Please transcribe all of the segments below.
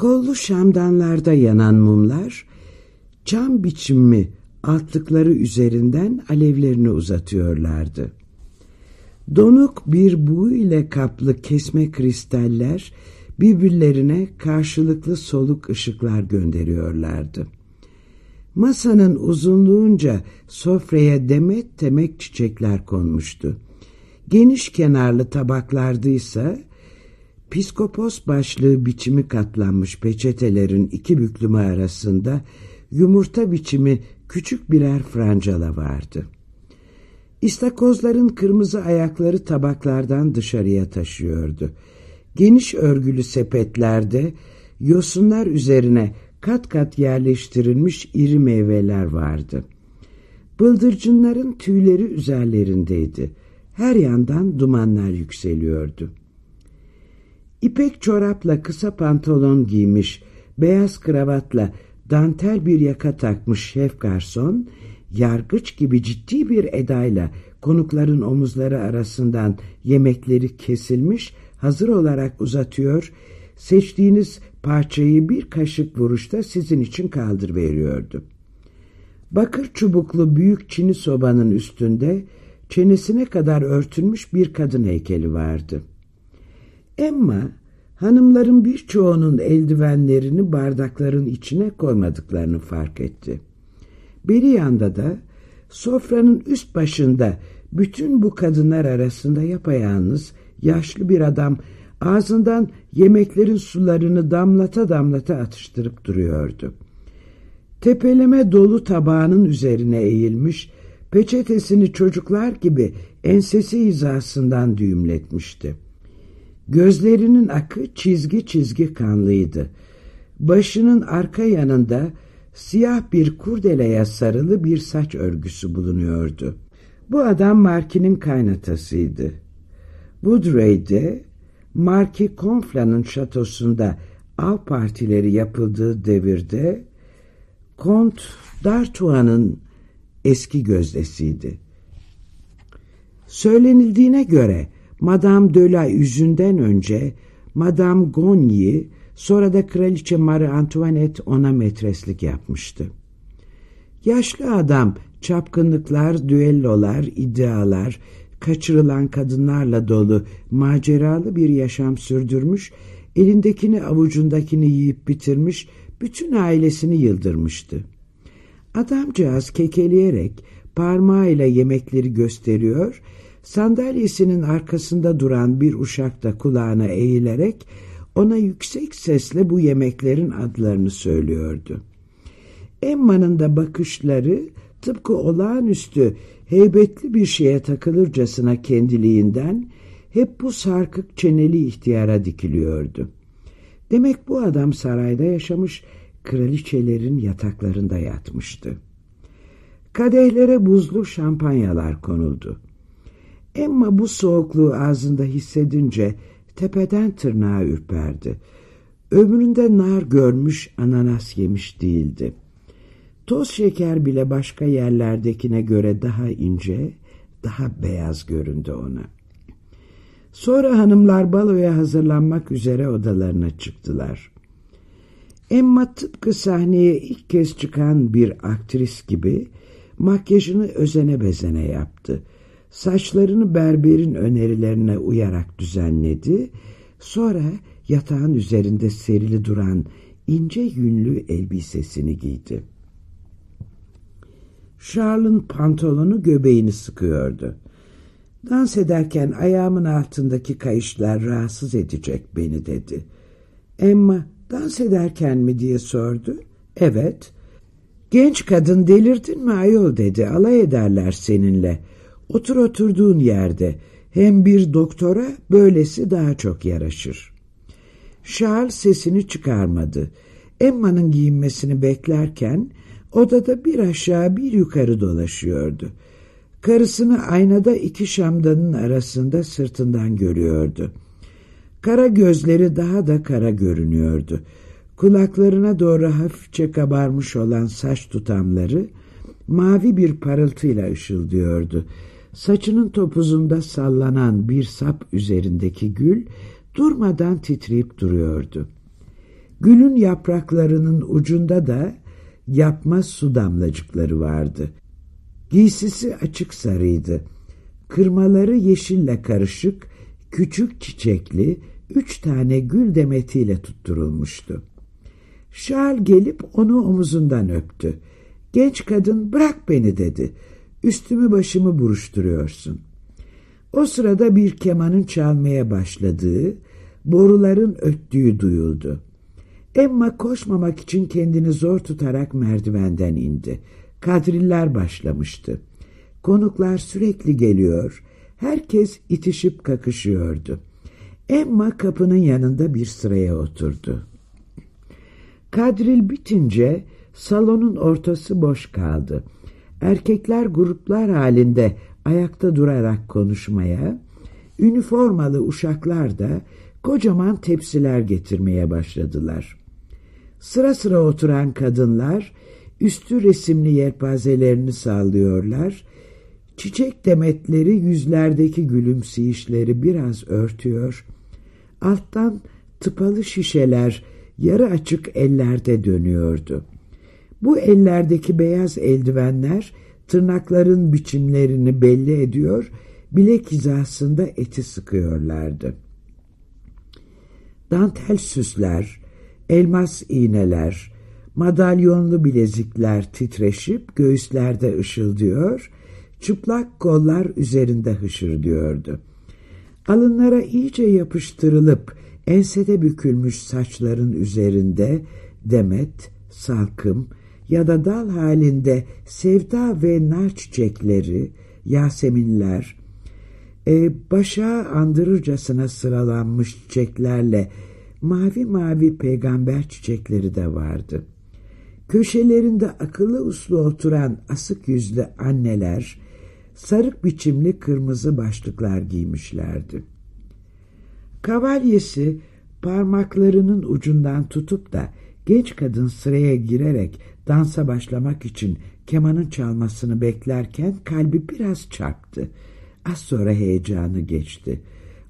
Kollu şamdanlarda yanan mumlar cam biçimi altlıkları üzerinden alevlerini uzatıyorlardı. Donuk bir buğu ile kaplı kesme kristaller birbirlerine karşılıklı soluk ışıklar gönderiyorlardı. Masanın uzunluğunca sofraya demet demek çiçekler konmuştu. Geniş kenarlı tabaklardıysa piskopos başlığı biçimi katlanmış peçetelerin iki büklümü arasında yumurta biçimi küçük birer francala vardı. İstakozların kırmızı ayakları tabaklardan dışarıya taşıyordu. Geniş örgülü sepetlerde yosunlar üzerine kat kat yerleştirilmiş iri meyveler vardı. Bıldırcınların tüyleri üzerlerindeydi. Her yandan dumanlar yükseliyordu. İpek çorapla kısa pantolon giymiş, beyaz kravatla dantel bir yaka takmış şef garson, yargıç gibi ciddi bir edayla konukların omuzları arasından yemekleri kesilmiş, hazır olarak uzatıyor, seçtiğiniz parçayı bir kaşık vuruşta sizin için kaldır veriyordu. Bakır çubuklu büyük çini sobanın üstünde çenesine kadar örtülmüş bir kadın heykeli vardı. Emma hanımların birçoğunun eldivenlerini bardakların içine koymadıklarını fark etti. Bir yanda da sofranın üst başında bütün bu kadınlar arasında yapayalnız yaşlı bir adam ağzından yemeklerin sularını damlata damlata atıştırıp duruyordu. Tepeleme dolu tabağının üzerine eğilmiş, peçetesini çocuklar gibi ensesi hizasından düğümletmişti. Gözlerinin akı çizgi çizgi kanlıydı. Başının arka yanında siyah bir kurdeleye sarılı bir saç örgüsü bulunuyordu. Bu adam Marki'nin kaynatasıydı. Woodray'de Marki Confla'nın şatosunda av partileri yapıldığı devirde Kont D'Artois'ın eski gözdesiydi. Söylenildiğine göre Madame de la yüzünden önce Madame Gogny sonra da Kraliçe Marie Antoinette ona metreslik yapmıştı. Yaşlı adam çapkınlıklar, düellolar, iddialar, kaçırılan kadınlarla dolu maceralı bir yaşam sürdürmüş, elindekini avucundakini yiyip bitirmiş, bütün ailesini yıldırmıştı. Adamcağız kekeleyerek parmağıyla yemekleri gösteriyor, sandalyesinin arkasında duran bir uşak da kulağına eğilerek ona yüksek sesle bu yemeklerin adlarını söylüyordu. Emma'nın da bakışları tıpkı olağanüstü heybetli bir şeye takılırcasına kendiliğinden hep bu sarkık çeneli ihtiyara dikiliyordu. Demek bu adam sarayda yaşamış, kraliçelerin yataklarında yatmıştı. Kadehlere buzlu şampanyalar konuldu. Emma bu soğukluğu ağzında hissedince tepeden tırnağa ürperdi. Ömründe nar görmüş, ananas yemiş değildi. Toz şeker bile başka yerlerdekine göre daha ince, daha beyaz göründü ona. Sonra hanımlar baloya hazırlanmak üzere odalarına çıktılar. Emma tıpkı sahneye ilk kez çıkan bir aktris gibi makyajını özene bezene yaptı. Saçlarını berberin önerilerine uyarak düzenledi. Sonra yatağın üzerinde serili duran ince yünlü elbisesini giydi. Charles'ın pantolonu göbeğini sıkıyordu. Dans ederken ayağımın altındaki kayışlar rahatsız edecek beni dedi. Emma dans ederken mi diye sordu. Evet. Genç kadın delirdin mi ayol dedi. Alay ederler seninle. Otur oturduğun yerde. Hem bir doktora böylesi daha çok yaraşır. Charles sesini çıkarmadı. Emma'nın giyinmesini beklerken Odada bir aşağı bir yukarı dolaşıyordu. Karısını aynada iki şamdanın arasında sırtından görüyordu. Kara gözleri daha da kara görünüyordu. Kulaklarına doğru hafifçe kabarmış olan saç tutamları mavi bir parıltıyla ışıldıyordu. Saçının topuzunda sallanan bir sap üzerindeki gül durmadan titreyip duruyordu. Gülün yapraklarının ucunda da yapma su damlacıkları vardı. Giysisi açık sarıydı. Kırmaları yeşille karışık, küçük çiçekli, üç tane gül demetiyle tutturulmuştu. Şal gelip onu omuzundan öptü. Genç kadın bırak beni dedi. Üstümü başımı buruşturuyorsun. O sırada bir kemanın çalmaya başladığı, boruların öttüğü duyuldu. Emma koşmamak için kendini zor tutarak merdivenden indi. Kadriller başlamıştı. Konuklar sürekli geliyor, herkes itişip kakışıyordu. Emma kapının yanında bir sıraya oturdu. Kadril bitince salonun ortası boş kaldı. Erkekler gruplar halinde ayakta durarak konuşmaya, üniformalı uşaklar da kocaman tepsiler getirmeye başladılar. Sıra sıra oturan kadınlar üstü resimli yelpazelerini sallıyorlar, çiçek demetleri yüzlerdeki gülümseyişleri biraz örtüyor, alttan tıpalı şişeler yarı açık ellerde dönüyordu. Bu ellerdeki beyaz eldivenler tırnakların biçimlerini belli ediyor, bilek hizasında eti sıkıyorlardı. Dantel süsler, elmas iğneler, madalyonlu bilezikler titreşip göğüslerde ışıldıyor, çıplak kollar üzerinde hışırdıyordu. Alınlara iyice yapıştırılıp ensede bükülmüş saçların üzerinde demet, salkım ya da dal halinde sevda ve nar çiçekleri, yaseminler, e, başa andırırcasına sıralanmış çiçeklerle mavi mavi peygamber çiçekleri de vardı. Köşelerinde akıllı uslu oturan asık yüzlü anneler, sarık biçimli kırmızı başlıklar giymişlerdi. Kavalyesi parmaklarının ucundan tutup da genç kadın sıraya girerek dansa başlamak için kemanın çalmasını beklerken kalbi biraz çarptı. Az sonra heyecanı geçti.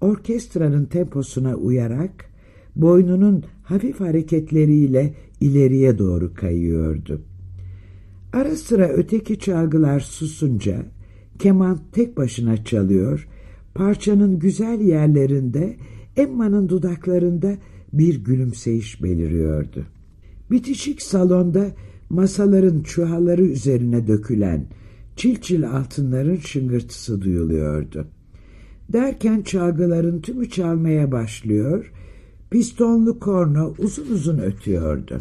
Orkestranın temposuna uyarak boynunun hafif hareketleriyle ileriye doğru kayıyordu. Ara sıra öteki çalgılar susunca keman tek başına çalıyor, parçanın güzel yerlerinde Emma'nın dudaklarında bir gülümseyiş beliriyordu. Bitişik salonda masaların çuhaları üzerine dökülen çil çil altınların şıngırtısı duyuluyordu. Derken çalgıların tümü çalmaya başlıyor, pistonlu korno uzun uzun ötüyordu.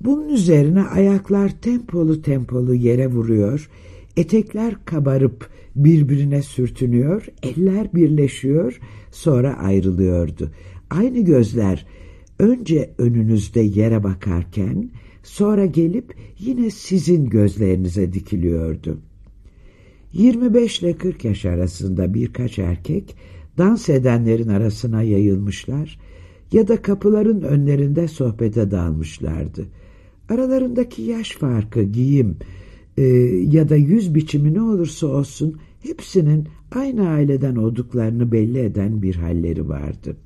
Bunun üzerine ayaklar tempolu tempolu yere vuruyor, etekler kabarıp birbirine sürtünüyor, eller birleşiyor, sonra ayrılıyordu. Aynı gözler önce önünüzde yere bakarken sonra gelip yine sizin gözlerinize dikiliyordu. 25 ile 40 yaş arasında birkaç erkek dans edenlerin arasına yayılmışlar ya da kapıların önlerinde sohbete dalmışlardı. Aralarındaki yaş farkı, giyim e, ya da yüz biçimi ne olursa olsun hepsinin aynı aileden olduklarını belli eden bir halleri vardı.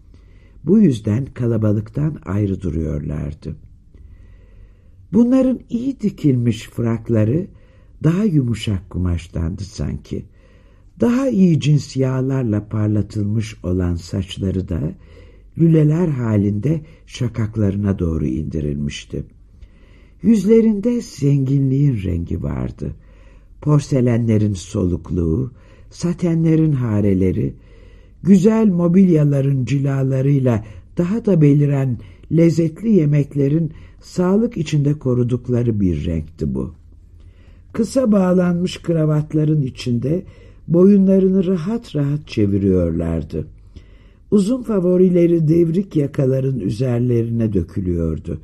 Bu yüzden kalabalıktan ayrı duruyorlardı. Bunların iyi dikilmiş frakları daha yumuşak kumaştandı sanki. Daha iyi cins yağlarla parlatılmış olan saçları da lüleler halinde şakaklarına doğru indirilmişti. Yüzlerinde zenginliğin rengi vardı. Porselenlerin solukluğu, satenlerin hareleri, güzel mobilyaların cilalarıyla daha da beliren lezzetli yemeklerin sağlık içinde korudukları bir renkti bu. Kısa bağlanmış kravatların içinde boyunlarını rahat rahat çeviriyorlardı. Uzun favorileri devrik yakaların üzerlerine dökülüyordu.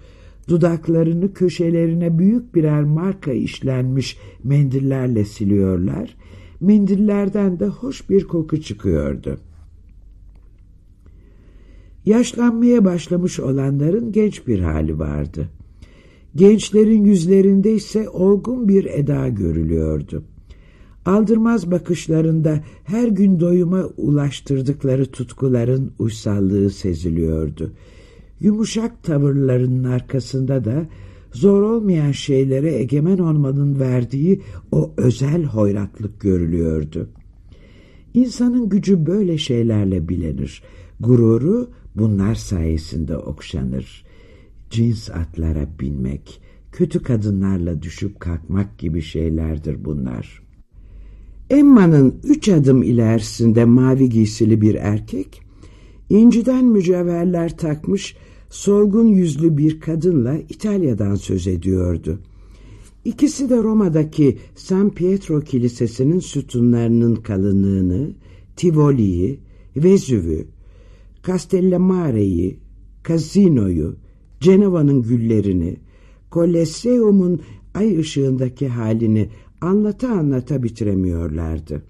Dudaklarını köşelerine büyük birer marka işlenmiş mendillerle siliyorlar. Mendillerden de hoş bir koku çıkıyordu. Yaşlanmaya başlamış olanların genç bir hali vardı. Gençlerin yüzlerinde ise olgun bir eda görülüyordu. Aldırmaz bakışlarında her gün doyuma ulaştırdıkları tutkuların uysallığı seziliyordu. Yumuşak tavırlarının arkasında da zor olmayan şeylere egemen olmanın verdiği o özel hoyratlık görülüyordu. İnsanın gücü böyle şeylerle bilenir. Gururu bunlar sayesinde okşanır. Cins atlara binmek, kötü kadınlarla düşüp kalkmak gibi şeylerdir bunlar. Emma'nın üç adım ilerisinde mavi giysili bir erkek, inciden mücevherler takmış solgun yüzlü bir kadınla İtalya'dan söz ediyordu. İkisi de Roma'daki San Pietro Kilisesi'nin sütunlarının kalınlığını, Tivoli'yi, Vezüv'ü, Castellammari'yi, Casino'yu, Cenova'nın güllerini, Colosseum'un ay ışığındaki halini anlata anlata bitiremiyorlardı.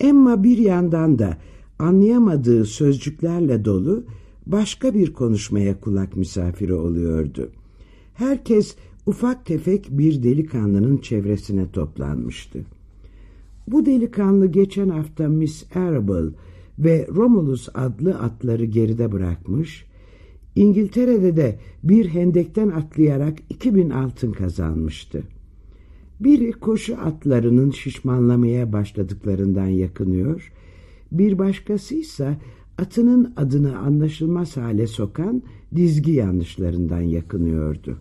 Emma bir yandan da anlayamadığı sözcüklerle dolu başka bir konuşmaya kulak misafiri oluyordu. Herkes ufak tefek bir delikanlının çevresine toplanmıştı. Bu delikanlı geçen hafta Miss Arable ve Romulus adlı atları geride bırakmış, İngiltere'de de bir hendekten atlayarak 2000 altın kazanmıştı. Biri koşu atlarının şişmanlamaya başladıklarından yakınıyor, bir başkası ise atının adını anlaşılmaz hale sokan dizgi yanlışlarından yakınıyordu.